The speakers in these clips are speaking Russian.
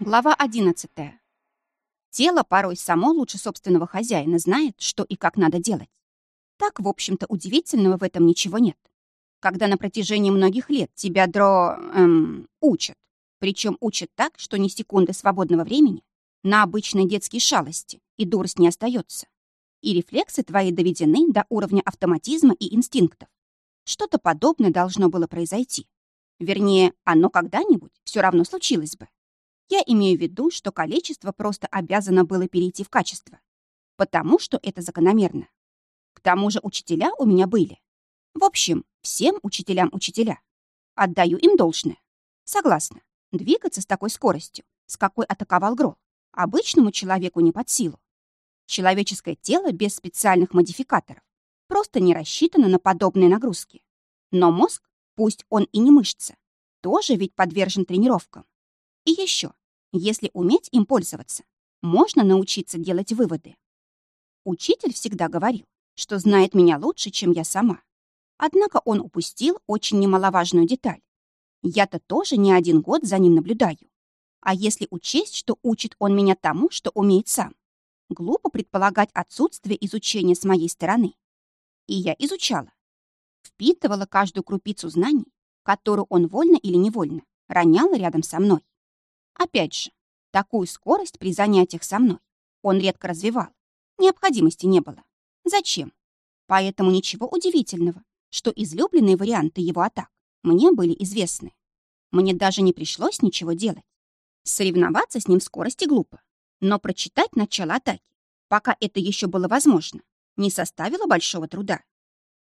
Глава 11. Тело порой само лучше собственного хозяина знает, что и как надо делать. Так, в общем-то, удивительного в этом ничего нет. Когда на протяжении многих лет тебя дро... Эм, учат, причем учат так, что ни секунды свободного времени на обычные детские шалости и дурость не остается. И рефлексы твои доведены до уровня автоматизма и инстинктов. Что-то подобное должно было произойти. Вернее, оно когда-нибудь все равно случилось бы. Я имею в виду, что количество просто обязано было перейти в качество, потому что это закономерно. К тому же учителя у меня были. В общем, всем учителям учителя. Отдаю им должное. Согласна, двигаться с такой скоростью, с какой атаковал Грол, обычному человеку не под силу. Человеческое тело без специальных модификаторов просто не рассчитано на подобные нагрузки. Но мозг, пусть он и не мышца, тоже ведь подвержен тренировкам. И еще, если уметь им пользоваться, можно научиться делать выводы. Учитель всегда говорил, что знает меня лучше, чем я сама. Однако он упустил очень немаловажную деталь. Я-то тоже не один год за ним наблюдаю. А если учесть, что учит он меня тому, что умеет сам, глупо предполагать отсутствие изучения с моей стороны. И я изучала. Впитывала каждую крупицу знаний, которую он вольно или невольно ронял рядом со мной. Опять же, такую скорость при занятиях со мной он редко развивал. Необходимости не было. Зачем? Поэтому ничего удивительного, что излюбленные варианты его атак мне были известны. Мне даже не пришлось ничего делать. Соревноваться с ним в скорости глупо, но прочитать начало атаки, пока это еще было возможно, не составило большого труда.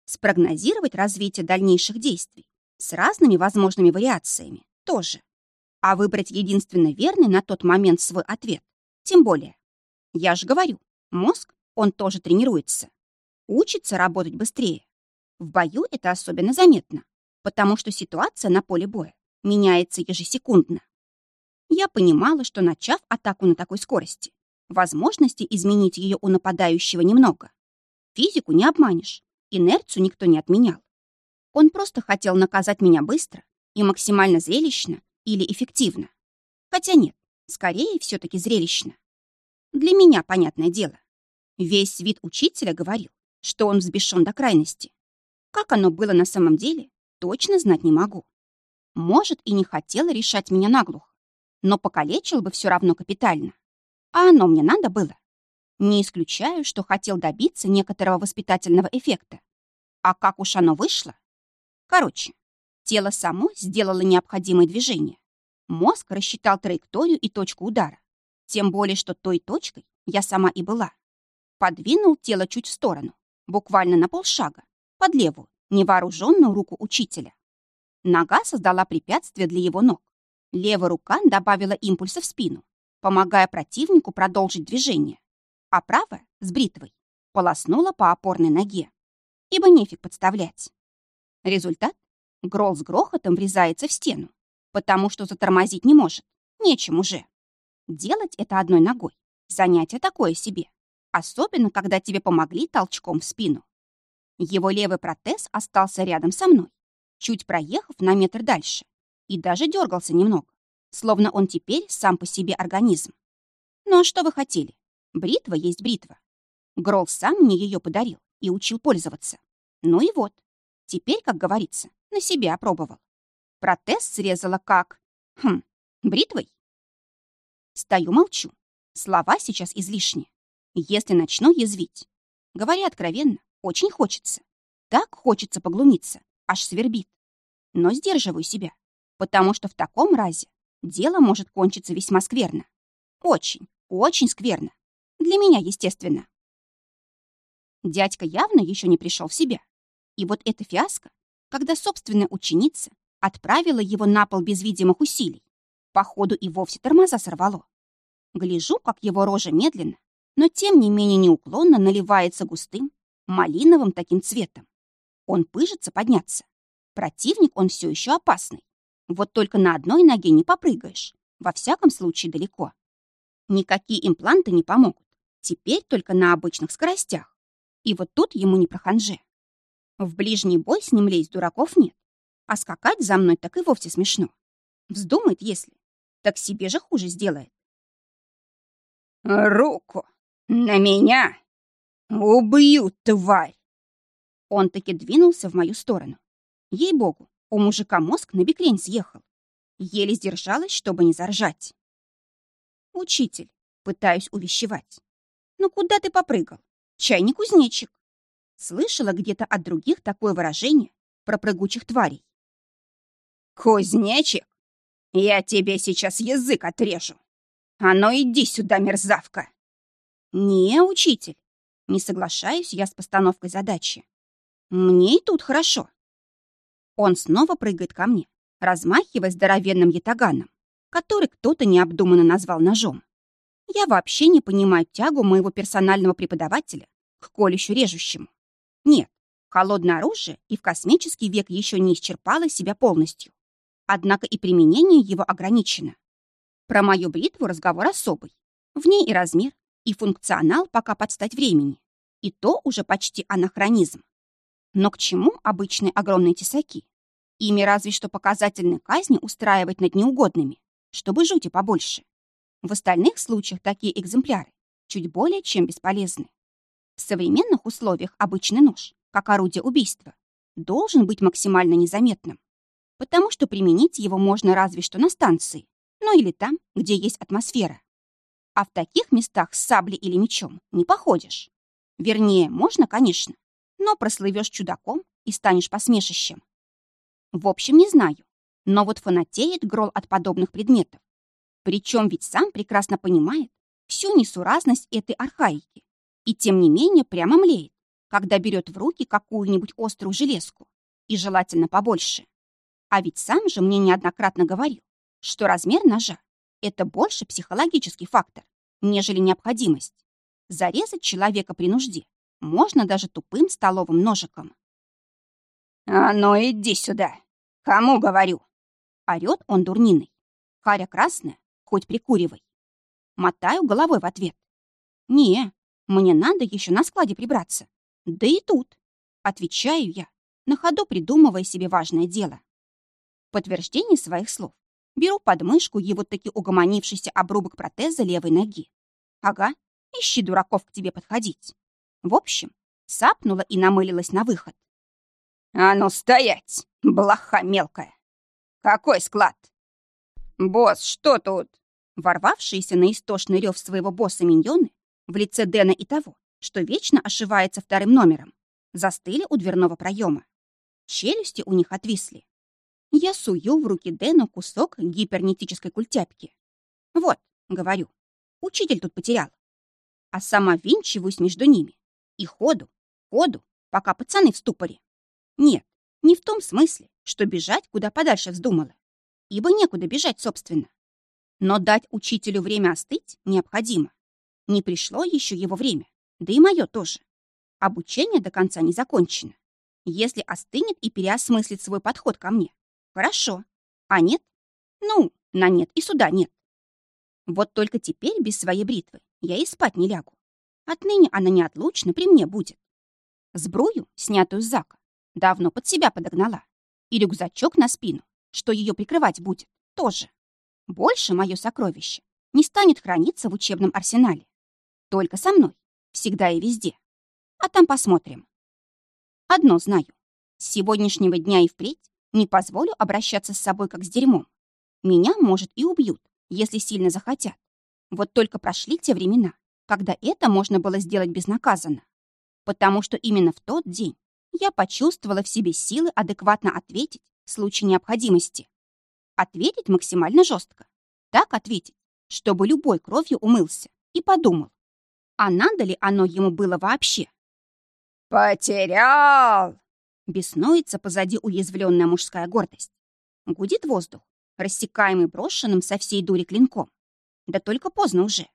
Спрогнозировать развитие дальнейших действий с разными возможными вариациями тоже а выбрать единственно верный на тот момент свой ответ. Тем более. Я же говорю, мозг, он тоже тренируется. Учится работать быстрее. В бою это особенно заметно, потому что ситуация на поле боя меняется ежесекундно. Я понимала, что, начав атаку на такой скорости, возможности изменить ее у нападающего немного. Физику не обманешь, инерцию никто не отменял. Он просто хотел наказать меня быстро и максимально зрелищно или эффективно. Хотя нет, скорее все-таки зрелищно. Для меня, понятное дело. Весь вид учителя говорил, что он взбешен до крайности. Как оно было на самом деле, точно знать не могу. Может, и не хотел решать меня наглухо, но покалечил бы все равно капитально. А оно мне надо было. Не исключаю, что хотел добиться некоторого воспитательного эффекта. А как уж оно вышло? Короче, Тело само сделало необходимое движение. Мозг рассчитал траекторию и точку удара. Тем более, что той точкой я сама и была. Подвинул тело чуть в сторону, буквально на полшага, под левую, невооруженную руку учителя. Нога создала препятствие для его ног. Левая рука добавила импульса в спину, помогая противнику продолжить движение, а правая, с бритвой, полоснула по опорной ноге. Ибо нефиг подставлять. Результат Грол с грохотом врезается в стену, потому что затормозить не может. Нечем уже. Делать это одной ногой. Занятие такое себе. Особенно, когда тебе помогли толчком в спину. Его левый протез остался рядом со мной, чуть проехав на метр дальше, и даже дергался немного, словно он теперь сам по себе организм. Ну а что вы хотели? Бритва есть бритва. Грол сам мне ее подарил и учил пользоваться. Ну и вот. Теперь, как говорится, на себе опробовал. Протез срезала как... Хм, бритвой? Стою, молчу. Слова сейчас излишни. Если начну язвить. Говоря откровенно, очень хочется. Так хочется поглумиться, аж свербит. Но сдерживаю себя, потому что в таком разе дело может кончиться весьма скверно. Очень, очень скверно. Для меня, естественно. Дядька явно еще не пришел в себя. И вот эта фиаско когда собственная ученица отправила его на пол без видимых усилий. Походу и вовсе тормоза сорвало. Гляжу, как его рожа медленно, но тем не менее неуклонно наливается густым, малиновым таким цветом. Он пыжится подняться. Противник он все еще опасный. Вот только на одной ноге не попрыгаешь. Во всяком случае далеко. Никакие импланты не помогут. Теперь только на обычных скоростях. И вот тут ему не проханже. В ближний бой с ним лезть дураков нет. А скакать за мной так и вовсе смешно. Вздумает, если. так себе же хуже сделает. «Руку на меня! Убью, тварь!» Он таки двинулся в мою сторону. Ей-богу, у мужика мозг на бекрень съехал. Еле сдержалась, чтобы не заржать. «Учитель», пытаюсь увещевать. «Ну куда ты попрыгал? Чайник-кузнечик». Слышала где-то от других такое выражение про прыгучих тварей. «Кузнечик? Я тебе сейчас язык отрежу. А ну иди сюда, мерзавка!» «Не, учитель, не соглашаюсь я с постановкой задачи. Мне и тут хорошо». Он снова прыгает ко мне, размахивая здоровенным ятаганом, который кто-то необдуманно назвал ножом. Я вообще не понимаю тягу моего персонального преподавателя к колющу режущему. Нет, холодное оружие и в космический век еще не исчерпало себя полностью. Однако и применение его ограничено. Про мою бритву разговор особый. В ней и размер, и функционал пока подстать времени. И то уже почти анахронизм. Но к чему обычные огромные тесаки? Ими разве что показательные казни устраивать над неугодными, чтобы жути побольше. В остальных случаях такие экземпляры чуть более чем бесполезны. В современных условиях обычный нож, как орудие убийства, должен быть максимально незаметным, потому что применить его можно разве что на станции, ну или там, где есть атмосфера. А в таких местах с саблей или мечом не походишь. Вернее, можно, конечно, но прослывешь чудаком и станешь посмешищем. В общем, не знаю, но вот фанатеет Грол от подобных предметов. Причем ведь сам прекрасно понимает всю несуразность этой архаики. И тем не менее прямо млеет, когда берет в руки какую-нибудь острую железку. И желательно побольше. А ведь сам же мне неоднократно говорил, что размер ножа — это больше психологический фактор, нежели необходимость. Зарезать человека при нужде можно даже тупым столовым ножиком. «А ну иди сюда! Кому говорю?» Орёт он дурниной. Харя красная, хоть прикуривай. Мотаю головой в ответ. Не, мне надо еще на складе прибраться. Да и тут. Отвечаю я, на ходу придумывая себе важное дело. В подтверждение своих слов беру под мышку его таки угомонившийся обрубок протеза левой ноги. Ага, ищи дураков к тебе подходить. В общем, сапнула и намылилась на выход. «А ну стоять, блоха мелкая! Какой склад?» «Босс, что тут?» Ворвавшиеся на истошный рев своего босса миньоны в лице Дэна и того, что вечно ошивается вторым номером, застыли у дверного проема. Челюсти у них отвисли. Я сую в руки Дэну кусок гипернетической культяпки. «Вот», — говорю, — «учитель тут потерял». А сама винчиваюсь между ними. И ходу, ходу, пока пацаны в ступоре. Нет, не в том смысле, что бежать куда подальше вздумала. Ибо некуда бежать, собственно. Но дать учителю время остыть необходимо. Не пришло еще его время, да и мое тоже. Обучение до конца не закончено. Если остынет и переосмыслит свой подход ко мне, хорошо. А нет? Ну, на нет и сюда нет. Вот только теперь без своей бритвы я и спать не лягу. Отныне она неотлучно при мне будет. Сбрую, снятую с зака, давно под себя подогнала. И рюкзачок на спину, что ее прикрывать будет, тоже. Больше мое сокровище не станет храниться в учебном арсенале. Только со мной, всегда и везде. А там посмотрим. Одно знаю. С сегодняшнего дня и впредь не позволю обращаться с собой как с дерьмом. Меня, может, и убьют, если сильно захотят. Вот только прошли те времена, когда это можно было сделать безнаказанно. Потому что именно в тот день я почувствовала в себе силы адекватно ответить в случае необходимости. Ответить максимально жестко. Так ответить, чтобы любой кровью умылся и подумал, а надо ли оно ему было вообще? «Потерял!» Беснуется позади уязвленная мужская гордость. Гудит воздух, рассекаемый брошенным со всей дури клинком. Да только поздно уже.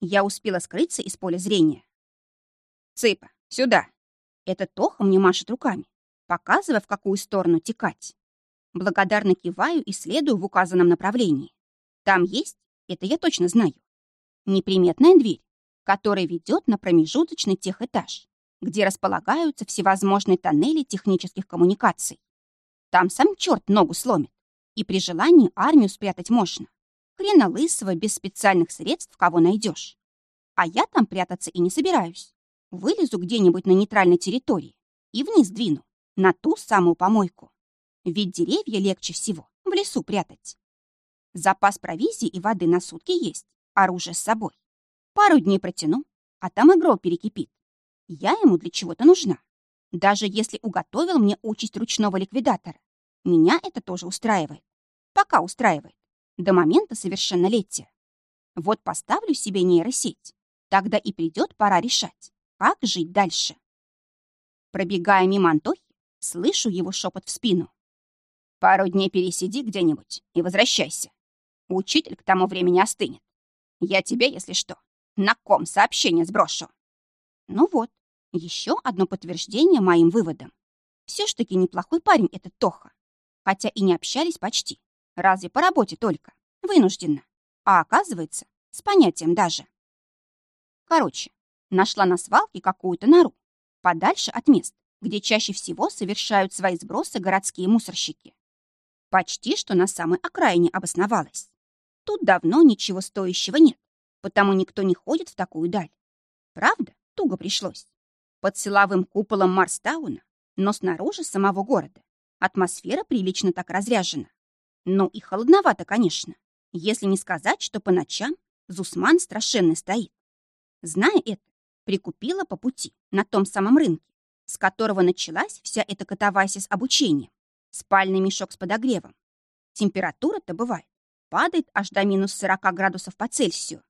Я успела скрыться из поля зрения. «Цыпа, сюда!» Это Тоха мне машет руками, показывая, в какую сторону текать. Благодарно киваю и следую в указанном направлении. Там есть, это я точно знаю, неприметная дверь, которая ведет на промежуточный техэтаж, где располагаются всевозможные тоннели технических коммуникаций. Там сам черт ногу сломит, и при желании армию спрятать можно. Хрена лысого, без специальных средств, кого найдешь. А я там прятаться и не собираюсь. Вылезу где-нибудь на нейтральной территории и вниз двину, на ту самую помойку. Ведь деревья легче всего в лесу прятать. Запас провизии и воды на сутки есть, оружие с собой. Пару дней протяну, а там игрол перекипит. Я ему для чего-то нужна. Даже если уготовил мне участь ручного ликвидатора, меня это тоже устраивает. Пока устраивает. До момента совершеннолетия. Вот поставлю себе нейросеть. Тогда и придет пора решать, как жить дальше. Пробегая мимо Антохи, слышу его шепот в спину. Пару дней пересиди где-нибудь и возвращайся. Учитель к тому времени остынет. Я тебе, если что, на ком сообщение сброшу. Ну вот, еще одно подтверждение моим выводам. Все ж таки неплохой парень этот Тоха. Хотя и не общались почти. Разве по работе только? Вынужденно. А оказывается, с понятием даже. Короче, нашла на свалке какую-то нору. Подальше от мест, где чаще всего совершают свои сбросы городские мусорщики. Почти что на самой окраине обосновалась. Тут давно ничего стоящего нет, потому никто не ходит в такую даль. Правда, туго пришлось. Под силовым куполом Марстауна, но снаружи самого города. Атмосфера прилично так разряжена. Ну и холодновато, конечно, если не сказать, что по ночам Зусман страшенно стоит. Зная это, прикупила по пути на том самом рынке, с которого началась вся эта катавасия с обучением, спальный мешок с подогревом. Температура-то бывает падает аж до минус 40 градусов по Цельсию.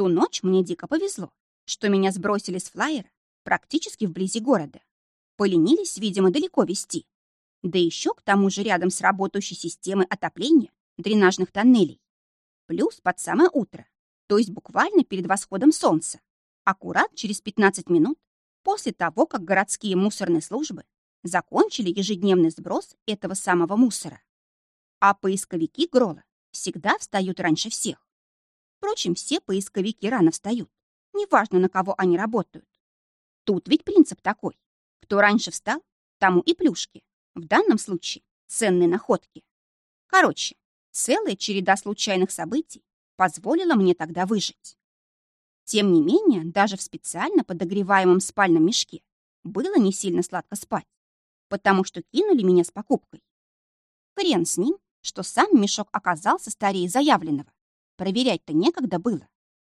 Ту ночь мне дико повезло, что меня сбросили с флайера практически вблизи города. Поленились, видимо, далеко вести. Да еще к тому же рядом с работающей системой отопления дренажных тоннелей. Плюс под самое утро, то есть буквально перед восходом солнца, аккурат через 15 минут после того, как городские мусорные службы закончили ежедневный сброс этого самого мусора. А поисковики Грола всегда встают раньше всех. Впрочем, все поисковики рано встают. Неважно, на кого они работают. Тут ведь принцип такой. Кто раньше встал, тому и плюшки. В данном случае ценные находки. Короче, целая череда случайных событий позволила мне тогда выжить. Тем не менее, даже в специально подогреваемом спальном мешке было не сильно сладко спать, потому что кинули меня с покупкой. Хрен с ним, что сам мешок оказался старее заявленного. Проверять-то некогда было.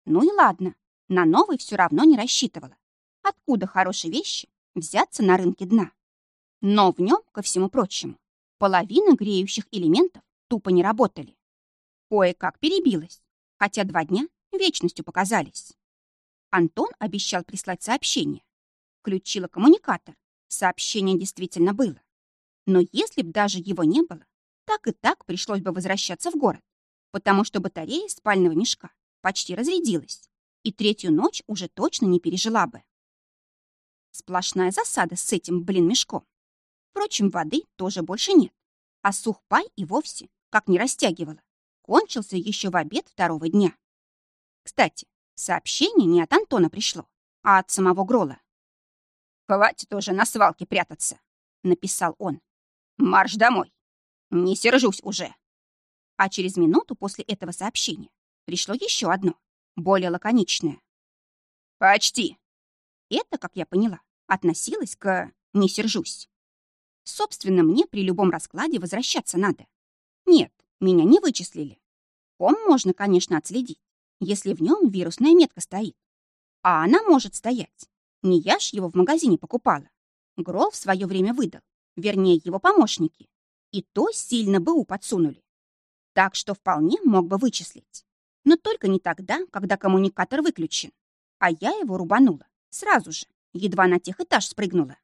Ну и ладно, на новый все равно не рассчитывала. Откуда хорошие вещи взяться на рынке дна? Но в нем, ко всему прочему, половина греющих элементов тупо не работали. Кое-как перебилась, хотя два дня вечностью показались. Антон обещал прислать сообщение. Включила коммуникатор. Сообщение действительно было. Но если б даже его не было, так и так пришлось бы возвращаться в город, потому что батарея спального мешка почти разрядилась, и третью ночь уже точно не пережила бы. Сплошная засада с этим, блин, мешком. Впрочем, воды тоже больше нет, а сухпай и вовсе, как не растягивала, кончился еще в обед второго дня. Кстати, сообщение не от Антона пришло, а от самого Грола. «Хватит уже на свалке прятаться», — написал он. «Марш домой. Не сержусь уже. А через минуту после этого сообщения пришло еще одно, более лаконичное. Почти. Это, как я поняла, относилось к «не сержусь». Собственно, мне при любом раскладе возвращаться надо. Нет, меня не вычислили. Ком можно, конечно, отследить, если в нем вирусная метка стоит. А она может стоять. Не я ж его в магазине покупала. Грол в свое время выдал, вернее, его помощники и то сильно БУ подсунули. Так что вполне мог бы вычислить. Но только не тогда, когда коммуникатор выключен. А я его рубанула. Сразу же, едва на тех этаж спрыгнула.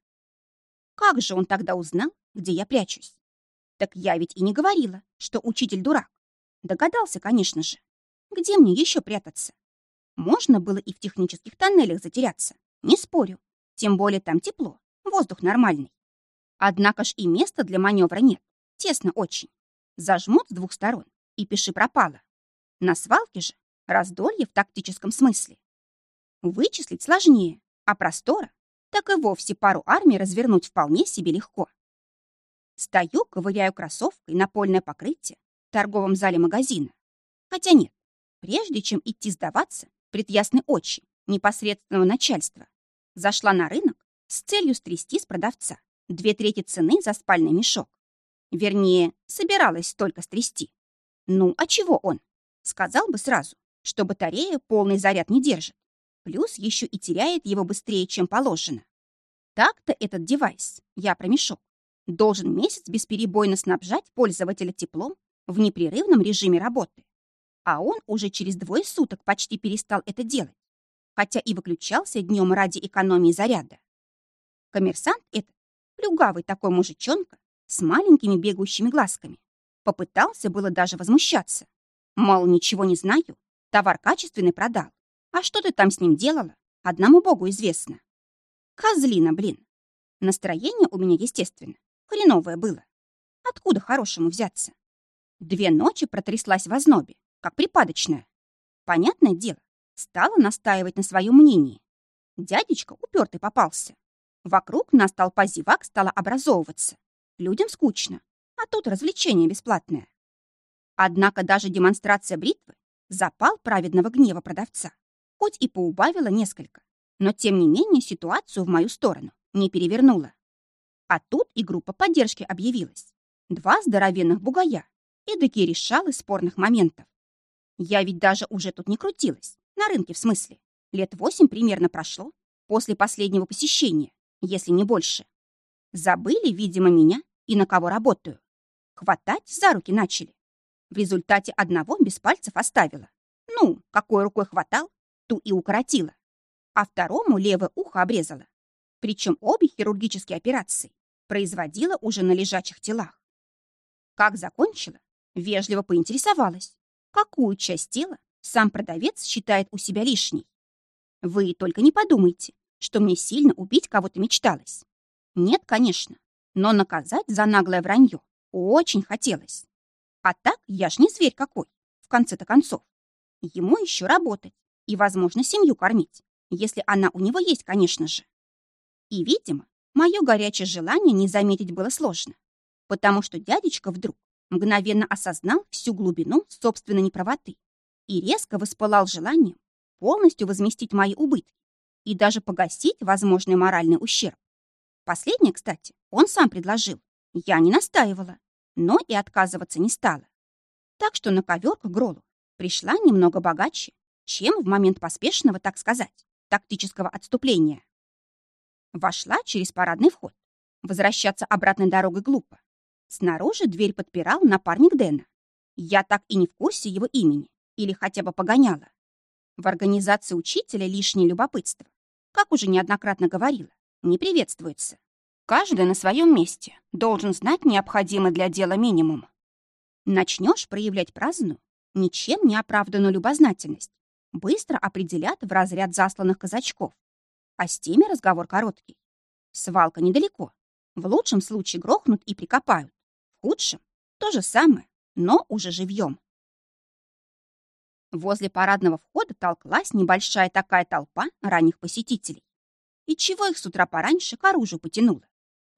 Как же он тогда узнал, где я прячусь? Так я ведь и не говорила, что учитель дурак. Догадался, конечно же. Где мне еще прятаться? Можно было и в технических тоннелях затеряться, не спорю. Тем более там тепло, воздух нормальный. Однако ж и места для маневра нет. Тесно очень. Зажмут с двух сторон, и пиши пропало. На свалке же раздолье в тактическом смысле. Вычислить сложнее, а простора так и вовсе пару армий развернуть вполне себе легко. Стою, ковыряю кроссовкой напольное покрытие в торговом зале магазина. Хотя нет, прежде чем идти сдаваться пред ясной очи непосредственного начальства, зашла на рынок с целью стрясти с продавца две трети цены за спальный мешок. Вернее, собиралась только стрясти. Ну, а чего он? Сказал бы сразу, что батарея полный заряд не держит. Плюс еще и теряет его быстрее, чем положено. Так-то этот девайс, я про мешок, должен месяц бесперебойно снабжать пользователя теплом в непрерывном режиме работы. А он уже через двое суток почти перестал это делать, хотя и выключался днем ради экономии заряда. Коммерсант этот, плюгавый такой мужичонка, с маленькими бегающими глазками, попытался было даже возмущаться. Мало ничего не знаю, товар качественный продал. А что ты там с ним делала, одному богу известно. Козлина, блин. Настроение у меня, естественно, хреновое было. Откуда хорошему взяться? Две ночи протряслась в ознобе, как припадочная. Понятное дело, стала настаивать на своем мнении. Дядечка упертый попался. Вокруг нас толпа зевак стала образовываться. Людям скучно, а тут развлечение бесплатное. Однако даже демонстрация бритвы запал праведного гнева продавца, хоть и поубавила несколько, но тем не менее ситуацию в мою сторону не перевернула. А тут и группа поддержки объявилась. Два здоровенных бугая, эдакие решалы спорных моментов. Я ведь даже уже тут не крутилась, на рынке в смысле. Лет восемь примерно прошло после последнего посещения, если не больше. Забыли, видимо, меня и на кого работаю. Хватать за руки начали. В результате одного без пальцев оставила. Ну, какой рукой хватал, ту и укоротила. А второму левое ухо обрезала. Причем обе хирургические операции производила уже на лежачих телах. Как закончила, вежливо поинтересовалась, какую часть тела сам продавец считает у себя лишней. Вы только не подумайте, что мне сильно убить кого-то мечталось. Нет, конечно, но наказать за наглое вранье очень хотелось. А так я ж не зверь какой, в конце-то концов. Ему еще работать и, возможно, семью кормить, если она у него есть, конечно же. И, видимо, мое горячее желание не заметить было сложно, потому что дядечка вдруг мгновенно осознал всю глубину собственной неправоты и резко воспылал желанием полностью возместить мои убытки и даже погасить возможный моральный ущерб. Последнее, кстати, он сам предложил. Я не настаивала, но и отказываться не стала. Так что на ковер к Гролу пришла немного богаче, чем в момент поспешного, так сказать, тактического отступления. Вошла через парадный вход. Возвращаться обратной дорогой глупо. Снаружи дверь подпирал напарник Дэна. Я так и не в курсе его имени или хотя бы погоняла. В организации учителя лишнее любопытство, как уже неоднократно говорила, не приветствуется. Каждый на своем месте должен знать необходимый для дела минимум. Начнешь проявлять праздную, ничем не оправданную любознательность, быстро определят в разряд засланных казачков. А с теми разговор короткий. Свалка недалеко. В лучшем случае грохнут и прикопают. В худшем — то же самое, но уже живьем. Возле парадного входа толклась небольшая такая толпа ранних посетителей. И чего их с утра пораньше к оружию потянуло?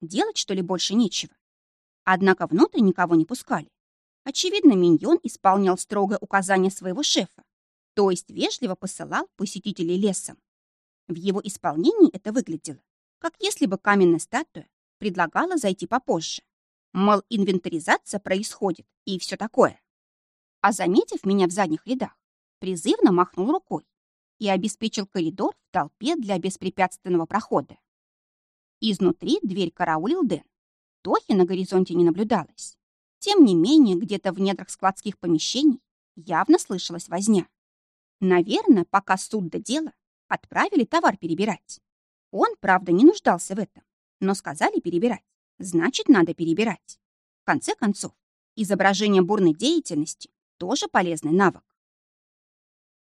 Делать, что ли, больше нечего? Однако внутрь никого не пускали. Очевидно, миньон исполнял строгое указание своего шефа, то есть вежливо посылал посетителей лесом. В его исполнении это выглядело, как если бы каменная статуя предлагала зайти попозже. Мол, инвентаризация происходит и все такое. А заметив меня в задних рядах, призывно махнул рукой и обеспечил коридор в толпе для беспрепятственного прохода. Изнутри дверь караулил Дэн. Тохи на горизонте не наблюдалось. Тем не менее, где-то в недрах складских помещений явно слышалась возня. Наверное, пока суд до дела, отправили товар перебирать. Он, правда, не нуждался в этом, но сказали перебирать. Значит, надо перебирать. В конце концов, изображение бурной деятельности тоже полезный навык.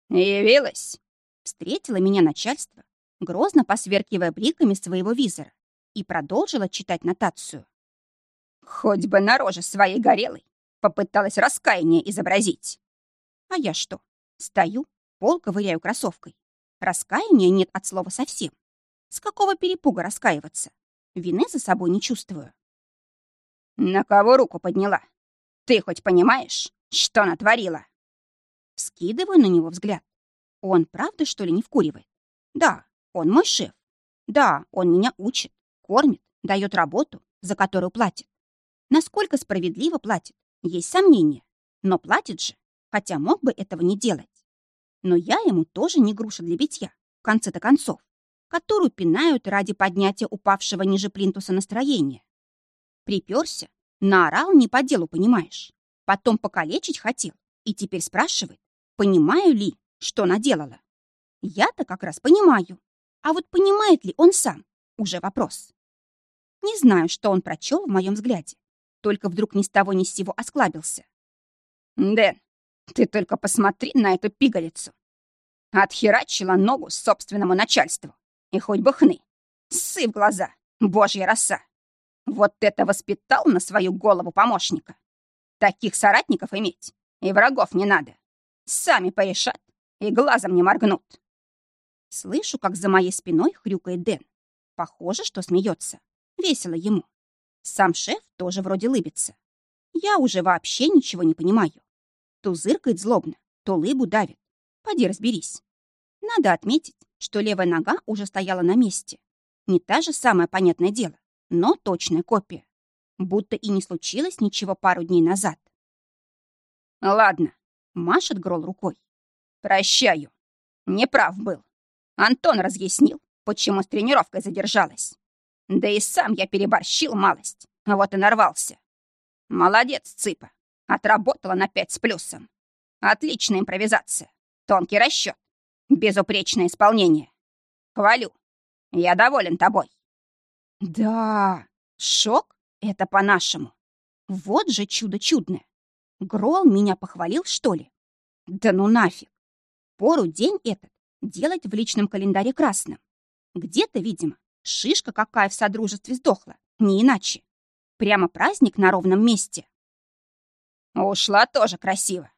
«Явилась!» Встретило меня начальство, грозно посверкивая бликами своего визора, и продолжила читать нотацию. «Хоть бы на роже своей горелой попыталась раскаяние изобразить». А я что? Стою, пол ковыряю кроссовкой. Раскаяния нет от слова совсем. С какого перепуга раскаиваться? Вины за собой не чувствую. «На кого руку подняла? Ты хоть понимаешь, что натворила?» Скидываю на него взгляд. Он правда, что ли, не вкуривает? Да, он мой шеф. Да, он меня учит, кормит, дает работу, за которую платит. Насколько справедливо платит, есть сомнения. Но платит же, хотя мог бы этого не делать. Но я ему тоже не груша для битья, в конце-то концов, которую пинают ради поднятия упавшего ниже плинтуса настроения. Приперся, наорал не по делу, понимаешь. Потом покалечить хотел и теперь спрашивает, понимаю ли, что наделала. Я-то как раз понимаю. А вот понимает ли он сам, уже вопрос. Не знаю, что он прочел в моем взгляде, только вдруг ни с того ни с сего осклабился. «Дэн, ты только посмотри на эту пигалицу. Отхерачила ногу собственному начальству. И хоть бы хны. Ссы в глаза, божья роса. Вот это воспитал на свою голову помощника. Таких соратников иметь и врагов не надо. Сами порешат и глазом не моргнут. Слышу, как за моей спиной хрюкает Дэн. Похоже, что смеется. Весело ему. Сам шеф тоже вроде лыбится. Я уже вообще ничего не понимаю. То зыркает злобно, то лыбу давит. Поди разберись. Надо отметить, что левая нога уже стояла на месте. Не та же самое понятное дело, но точная копия. Будто и не случилось ничего пару дней назад. «Ладно», — машет Грол рукой. «Прощаю. Неправ был. Антон разъяснил, почему с тренировкой задержалась. Да и сам я переборщил малость, а вот и нарвался. Молодец, Цыпа. Отработала на пять с плюсом. Отличная импровизация. Тонкий расчет. Безупречное исполнение. Хвалю. Я доволен тобой. Да, шок — это по-нашему. Вот же чудо чудное. Грол меня похвалил, что ли? Да ну нафиг. Пору день этот делать в личном календаре красным. Где-то, видимо, шишка какая в содружестве сдохла, не иначе. Прямо праздник на ровном месте. Ушла тоже красиво.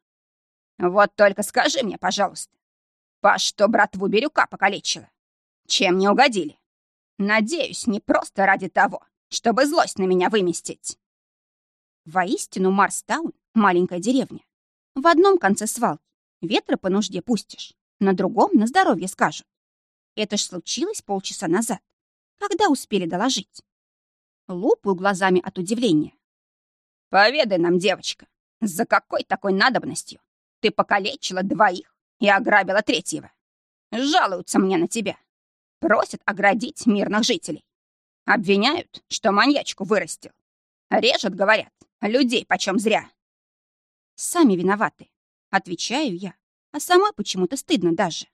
Вот только скажи мне, пожалуйста, по что братву Бирюка покалечила? Чем не угодили? Надеюсь, не просто ради того, чтобы злость на меня выместить. Воистину, Марстаун — маленькая деревня. В одном конце свалки ветра по нужде пустишь, на другом на здоровье скажут. Это ж случилось полчаса назад, когда успели доложить. Лупаю глазами от удивления. «Поведай нам, девочка, за какой такой надобностью ты покалечила двоих и ограбила третьего? Жалуются мне на тебя. Просят оградить мирных жителей. Обвиняют, что маньячку вырастил. Режут, говорят, людей почем зря. Сами виноваты, отвечаю я, а сама почему-то стыдно даже.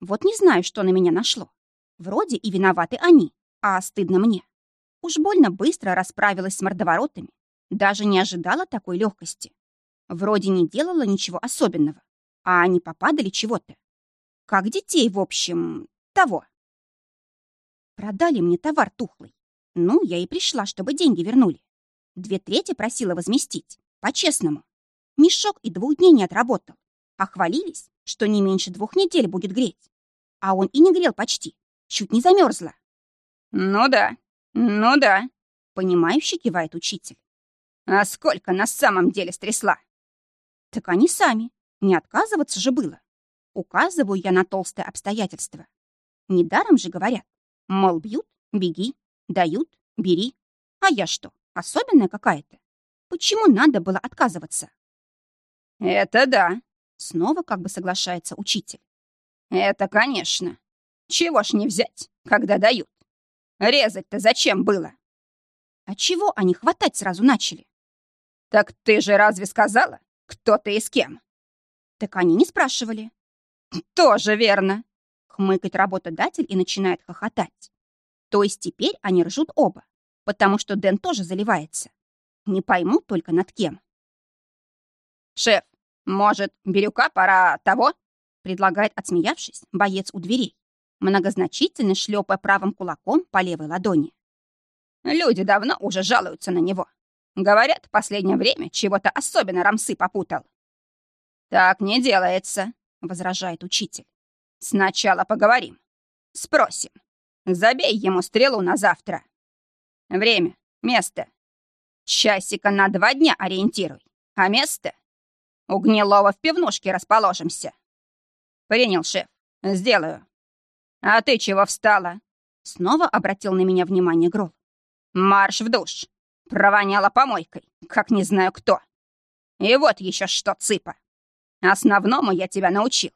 Вот не знаю, что на меня нашло. Вроде и виноваты они, а стыдно мне. Уж больно быстро расправилась с мордоворотами. Даже не ожидала такой легкости. Вроде не делала ничего особенного, а они попадали чего-то. Как детей, в общем, того. Продали мне товар тухлый. Ну, я и пришла, чтобы деньги вернули. Две трети просила возместить, по-честному. Мешок и двух дней не отработал. А хвалились, что не меньше двух недель будет греть. А он и не грел почти, чуть не замерзла. «Ну да, ну да», — понимающе кивает учитель. «А сколько на самом деле стрясла?» Так они сами. Не отказываться же было. Указываю я на толстое обстоятельство. Недаром же говорят. Мол, бьют — беги, дают — бери. А я что, особенная какая-то? Почему надо было отказываться? «Это да», — снова как бы соглашается учитель. «Это конечно. Чего ж не взять, когда дают? Резать-то зачем было?» «А чего они хватать сразу начали?» «Так ты же разве сказала, кто ты и с кем?» Так они не спрашивали. «Тоже верно», — хмыкает работодатель и начинает хохотать. То есть теперь они ржут оба, потому что Дэн тоже заливается. Не пойму только над кем. «Шеф, может, Бирюка пора того?» предлагает, отсмеявшись, боец у дверей, многозначительно шлепая правым кулаком по левой ладони. «Люди давно уже жалуются на него. Говорят, последнее время чего-то особенно рамсы попутал. «Так не делается», — возражает учитель. «Сначала поговорим. Спросим. Забей ему стрелу на завтра. Время, место. Часика на два дня ориентируй. А место? У Гнилова в пивнушке расположимся. Принял, шеф. Сделаю. А ты чего встала? Снова обратил на меня внимание Грол. Марш в душ. Провоняла помойкой, как не знаю кто. И вот еще что, цыпа. Основному я тебя научил.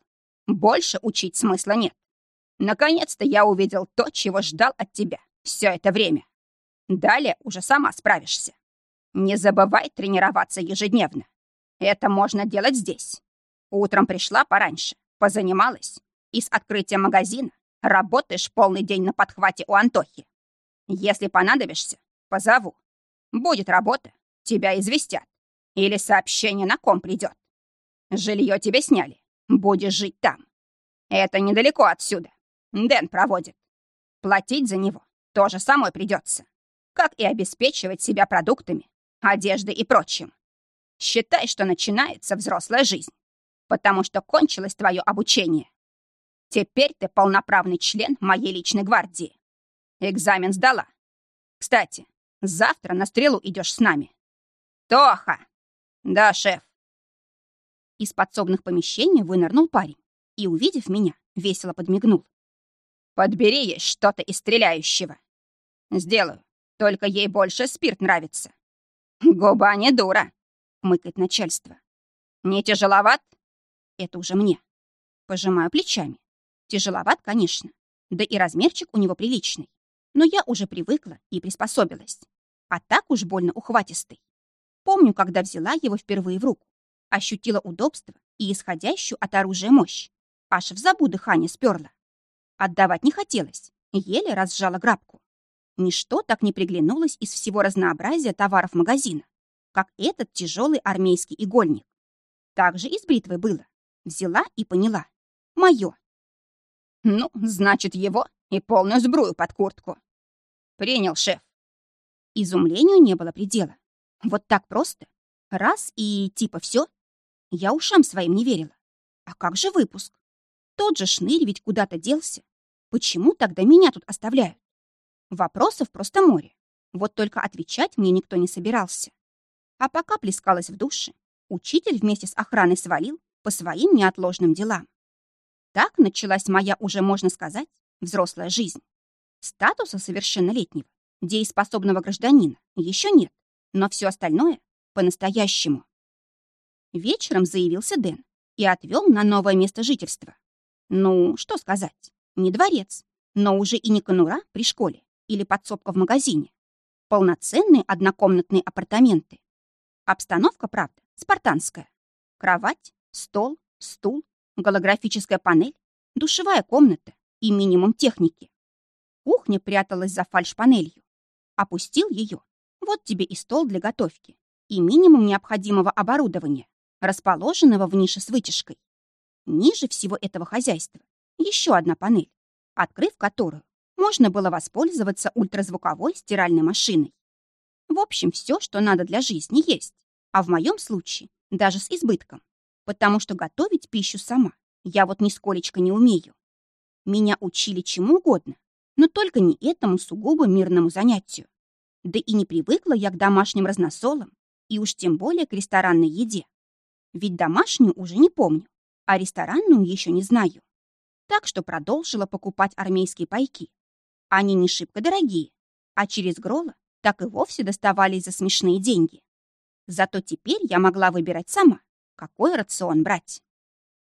Больше учить смысла нет. Наконец-то я увидел то, чего ждал от тебя все это время. Далее уже сама справишься. Не забывай тренироваться ежедневно. Это можно делать здесь. Утром пришла пораньше, позанималась, и с открытия магазина работаешь полный день на подхвате у Антохи. Если понадобишься, позову. Будет работа, тебя известят. Или сообщение на ком придет. Жилье тебе сняли. Будешь жить там. Это недалеко отсюда. Дэн проводит. Платить за него тоже самой придется. Как и обеспечивать себя продуктами, одеждой и прочим. Считай, что начинается взрослая жизнь, потому что кончилось твое обучение. Теперь ты полноправный член моей личной гвардии. Экзамен сдала. Кстати, завтра на стрелу идешь с нами. Тоха! Да, шеф. Из подсобных помещений вынырнул парень и, увидев меня, весело подмигнул. «Подбери ей что-то из стреляющего». «Сделаю. Только ей больше спирт нравится». «Губа не дура», — мыкает начальство. «Не тяжеловат?» «Это уже мне». Пожимаю плечами. Тяжеловат, конечно. Да и размерчик у него приличный. Но я уже привыкла и приспособилась. А так уж больно ухватистый. Помню, когда взяла его впервые в руку. Ощутила удобство и исходящую от оружия мощь. Аж в забу дыхание сперла. Отдавать не хотелось, еле разжала грабку. Ничто так не приглянулось из всего разнообразия товаров магазина, как этот тяжелый армейский игольник. Так же и с бритвой было. Взяла и поняла. Мое. Ну, значит, его и полную сбрую под куртку. Принял, шеф. Изумлению не было предела. Вот так просто. Раз и типа все. Я ушам своим не верила. А как же выпуск? Тот же шнырь ведь куда-то делся. Почему тогда меня тут оставляют? Вопросов просто море. Вот только отвечать мне никто не собирался. А пока плескалась в душе, учитель вместе с охраной свалил по своим неотложным делам. Так началась моя уже, можно сказать, взрослая жизнь. Статуса совершеннолетнего, дееспособного гражданина еще нет, но все остальное по-настоящему. Вечером заявился Дэн и отвел на новое место жительства. Ну, что сказать, не дворец, но уже и не конура при школе или подсобка в магазине. Полноценные однокомнатные апартаменты. Обстановка, правда, спартанская. Кровать, стол, стул, голографическая панель, душевая комната и минимум техники. Кухня пряталась за фальшпанелью. Опустил ее. Вот тебе и стол для готовки, и минимум необходимого оборудования, расположенного в нише с вытяжкой. Ниже всего этого хозяйства еще одна панель, открыв которую, можно было воспользоваться ультразвуковой стиральной машиной. В общем, все, что надо для жизни, есть, а в моем случае даже с избытком потому что готовить пищу сама я вот нисколечко не умею. Меня учили чему угодно, но только не этому сугубо мирному занятию. Да и не привыкла я к домашним разносолам и уж тем более к ресторанной еде. Ведь домашнюю уже не помню, а ресторанную еще не знаю. Так что продолжила покупать армейские пайки. Они не шибко дорогие, а через Грола так и вовсе доставались за смешные деньги. Зато теперь я могла выбирать сама, какой рацион брать.